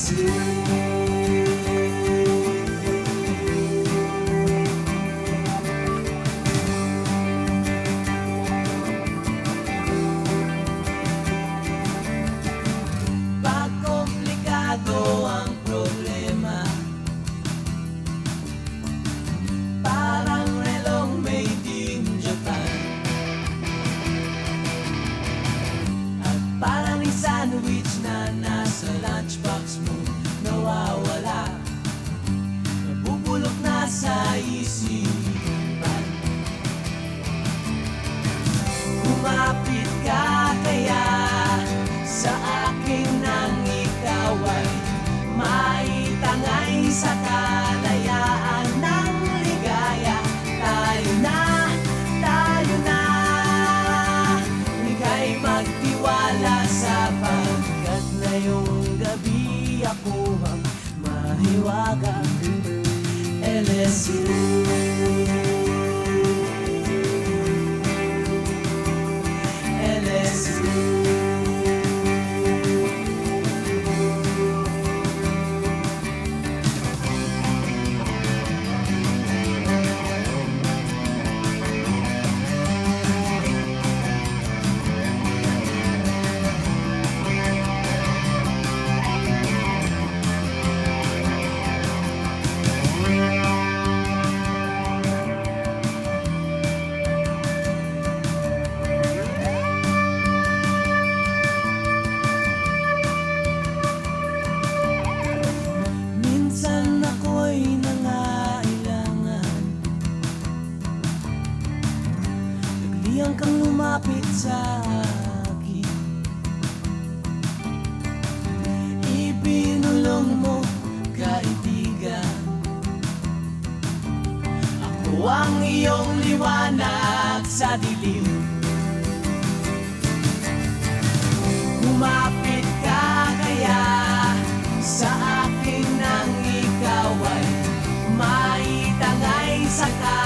LSU sa kalayaan ng ligaya. Tayo na, na. Ika'y magtiwala sapagkat ngayong gabi ako ang mahiwaga Nagliang kang lumapit sa akin. Ibinulong mo, kaibigan. Ako ang iyong liwanag sa dilim. Kumapit ka kaya sa akin nang ikaw ay maitangay sa kalayaan